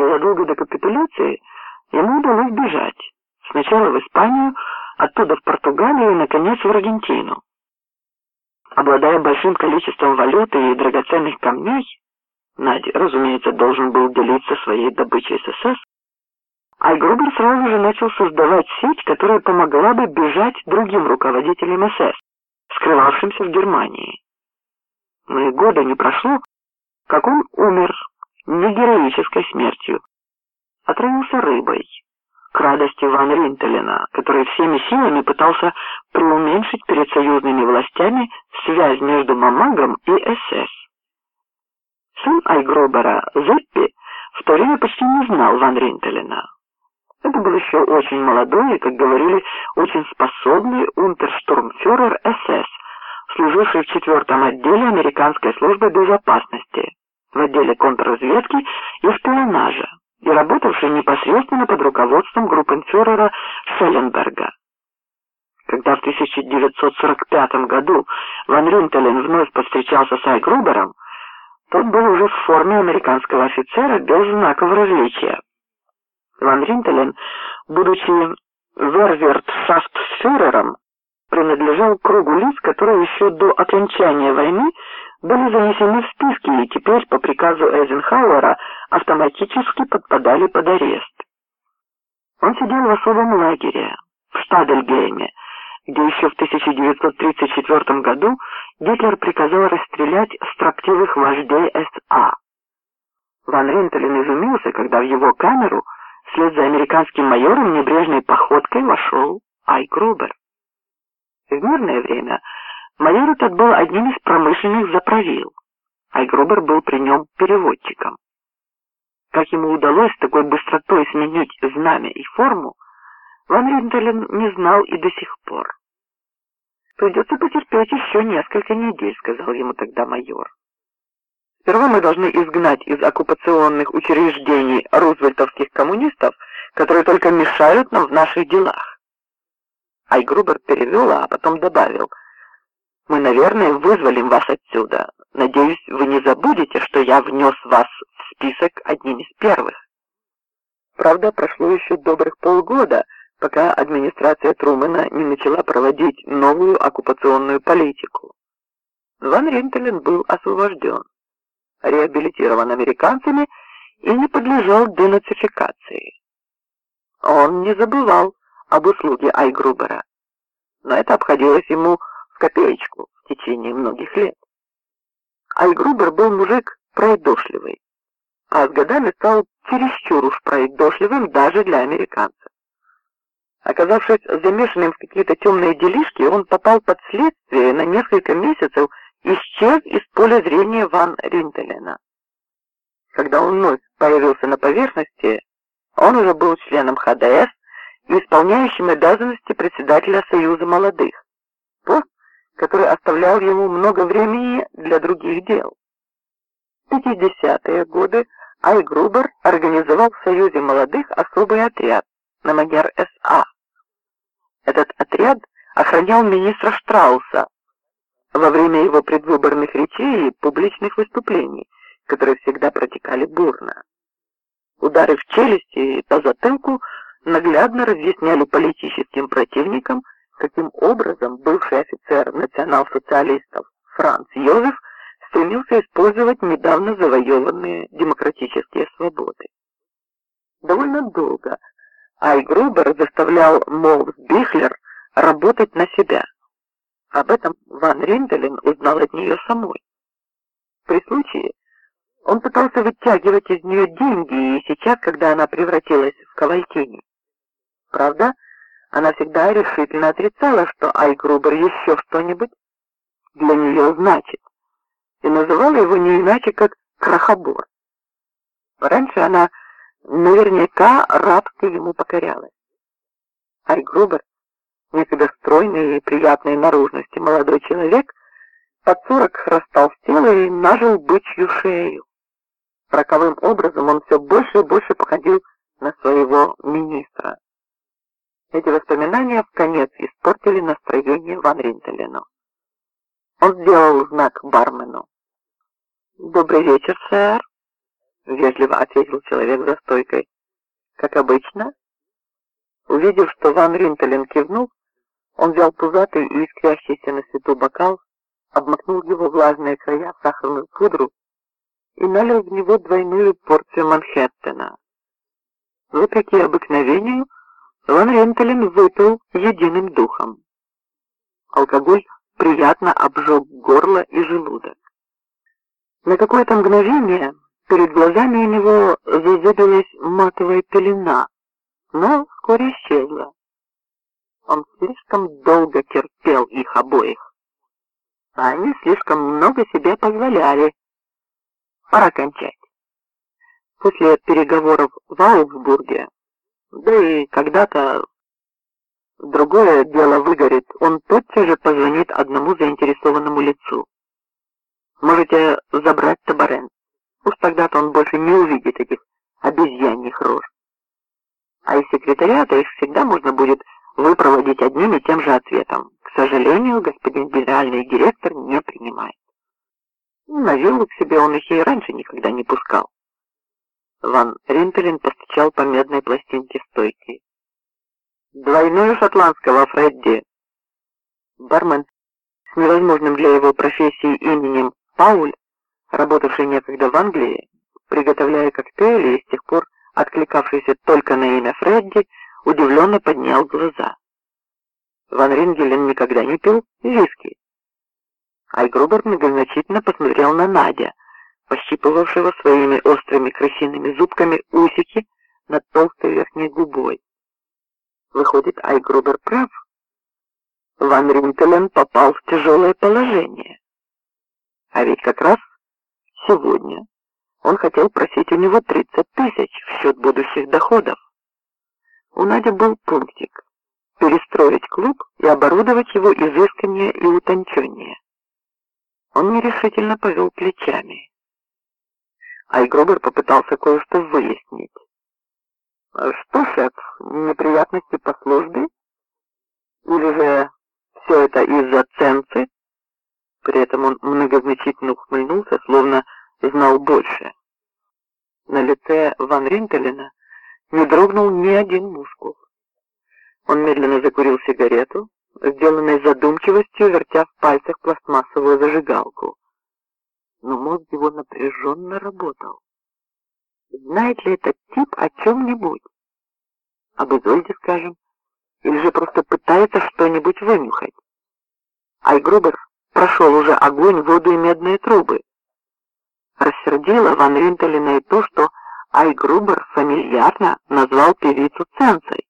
Незадолго до капитуляции ему удалось бежать. Сначала в Испанию, оттуда в Португалию и, наконец, в Аргентину. Обладая большим количеством валюты и драгоценных камней, Надя, разумеется, должен был делиться своей добычей с СС, Айгрубер сразу же начал создавать сеть, которая помогла бы бежать другим руководителям СС, скрывавшимся в Германии. Но и года не прошло, как он умер не героической смертью, отравился рыбой, к радости Ван Ринтелена, который всеми силами пытался преуменьшить перед союзными властями связь между Мамагом и СС. Сын Айгробера, Зеппи, в то время почти не знал Ван Ринтелена. Это был еще очень молодой и, как говорили, очень способный унтерштурмфюрер СС, служивший в четвертом отделе американской службы безопасности, в отделе контрразведки и шпионажа, и работавший непосредственно под руководством группенфюрера Шелленберга. Когда в 1945 году Ван Ринтелен вновь повстречался с Айгрубером, тот был уже в форме американского офицера без знаков различия. Ван Ринтелен, будучи вервертшафтфюрером, принадлежал кругу лиц, которые еще до окончания войны были занесены в списки и теперь по приказу Эйзенхауэра автоматически подпадали под арест. Он сидел в особом лагере в Штадельгейме, где еще в 1934 году Гитлер приказал расстрелять строптивых вождей СА. Ван Ринтелен изумился, когда в его камеру вслед за американским майором небрежной походкой вошел Ай Грубер. В мирное время майор этот был одним из промышленных заправил. Айгрубер был при нем переводчиком. Как ему удалось с такой быстротой сменить знамя и форму, Ван Ринтелен не знал и до сих пор. «Придется потерпеть еще несколько недель», — сказал ему тогда майор. «Сперва мы должны изгнать из оккупационных учреждений рузвельтовских коммунистов, которые только мешают нам в наших делах». Айгрубер перевел, а потом добавил, «Мы, наверное, вызволим вас отсюда. Надеюсь, вы не забудете, что я внес вас в список одним из первых». Правда, прошло еще добрых полгода, пока администрация Трумэна не начала проводить новую оккупационную политику. Ван Ринтелен был освобожден, реабилитирован американцами и не подлежал денацификации. Он не забывал об услуге Айгрубера, но это обходилось ему копеечку в течение многих лет. Айгрубер был мужик пройдошливый, а с годами стал чересчур уж пройдошливым даже для американцев. Оказавшись замешанным в какие-то темные делишки, он попал под следствие на несколько месяцев исчез из поля зрения Ван Ринтелена. Когда он вновь появился на поверхности, он уже был членом ХДС и исполняющим обязанности председателя Союза молодых, пост, который оставлял ему много времени для других дел. В 50-е годы Ай Грубер организовал в Союзе молодых особый отряд, на манер СА. Этот отряд охранял министра Штрауса во время его предвыборных речей и публичных выступлений, которые всегда протекали бурно. Удары в челюсти и по затылку наглядно разъясняли политическим противникам, каким образом бывший офицер национал-социалистов Франц Йозеф стремился использовать недавно завоеванные демократические свободы. Довольно долго Айгрубер заставлял Молс Бихлер работать на себя. Об этом Ван Ринделен узнал от нее самой. При случае он пытался вытягивать из нее деньги, и сейчас, когда она превратилась в кавалькини. Правда, она всегда решительно отрицала, что Айгрубер еще что-нибудь для нее значит, и называла его не иначе, как крахобор. Раньше она наверняка рабски ему покорялась. Айгрубер, некогда стройный и приятной наружности молодой человек, под сорок растолстел и нажил бычью шею. Роковым образом он все больше и больше походил на своего министра. Эти воспоминания в конец испортили настроение Ван Ринтелену. Он сделал знак бармену. «Добрый вечер, сэр». вежливо ответил человек за стойкой. Как обычно. Увидев, что Ван Ринтелен кивнул, он взял пузатый и искрящийся на свету бокал, обмакнул его влажные края в сахарную пудру и налил в него двойную порцию Манхэттена. Вопреки обыкновению, Ван Рентелен выпил единым духом. Алкоголь приятно обжег горло и желудок. На какое-то мгновение перед глазами у него зазыбилась матовая пелена, но вскоре исчезла. Он слишком долго терпел их обоих. А они слишком много себе позволяли. Пора кончать. После переговоров в Аугсбурге, да и когда-то другое дело выгорит, он тотчас же позвонит одному заинтересованному лицу. Можете забрать Табарен. Уж тогда-то он больше не увидит этих обезьяньих рож. А из секретариата их всегда можно будет выпроводить одним и тем же ответом. К сожалению, господин генеральный директор не принимает. На виллу к себе он их и раньше никогда не пускал. Ван Ринтелен постучал по медной пластинке стойки. «Двойную шотландского, Фредди!» Бармен с невозможным для его профессии именем Пауль, работавший некогда в Англии, приготовляя коктейли и с тех пор откликавшийся только на имя Фредди, удивленно поднял глаза. Ван Рингелен никогда не пил виски. Айгрубер многозначительно посмотрел на Надя, пощипывавшего своими острыми крысиными зубками усики над толстой верхней губой. Выходит, Айгрубер прав. Ван Ринтелен попал в тяжелое положение. А ведь как раз сегодня он хотел просить у него 30 тысяч в счет будущих доходов. У Нади был пунктик – перестроить клуб и оборудовать его изысканнее и утонченнее. Он нерешительно повел плечами. Айгробер попытался кое-что выяснить. «Что, шеф, неприятности по службе? Или же все это из-за ценцы?» При этом он многозначительно ухмыльнулся, словно знал больше. На лице Ван Ринтелена не дрогнул ни один мускул. Он медленно закурил сигарету, сделанной задумчивостью, вертя в пальцах пластмассовую зажигалку. Но мозг его напряженно работал. Знает ли этот тип о чем-нибудь? Об Изольде, скажем, или же просто пытается что-нибудь вынюхать? Айгрубер прошел уже огонь, воду и медные трубы. Рассердило Ван Ринтелена и то, что Айгрубер фамильярно назвал певицу Ценцей.